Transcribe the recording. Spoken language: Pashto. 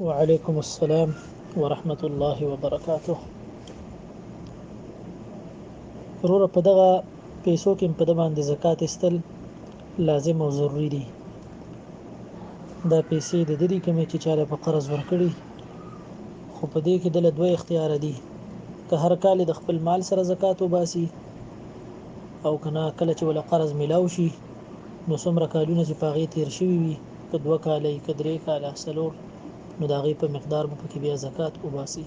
وعليكم السلام ورحمة الله وبركاته روره په دغه پیسو کې په د باندې زکات استل لازم او ضروری دي دا پیسې د دې کمې چې چاله په قرض ورکړي خو په دې کې د دوه اختیار دي که هر کال د خپل مال سره زکات وباسي او کنا کله چې ول قرض ملاو شي نو څومره کالونه چې په هغې تېر شوي وي، که دوه کاله وي، که درې کاله، څلور، نو د هغې په مقدار به پکې بیا زکات وباسي.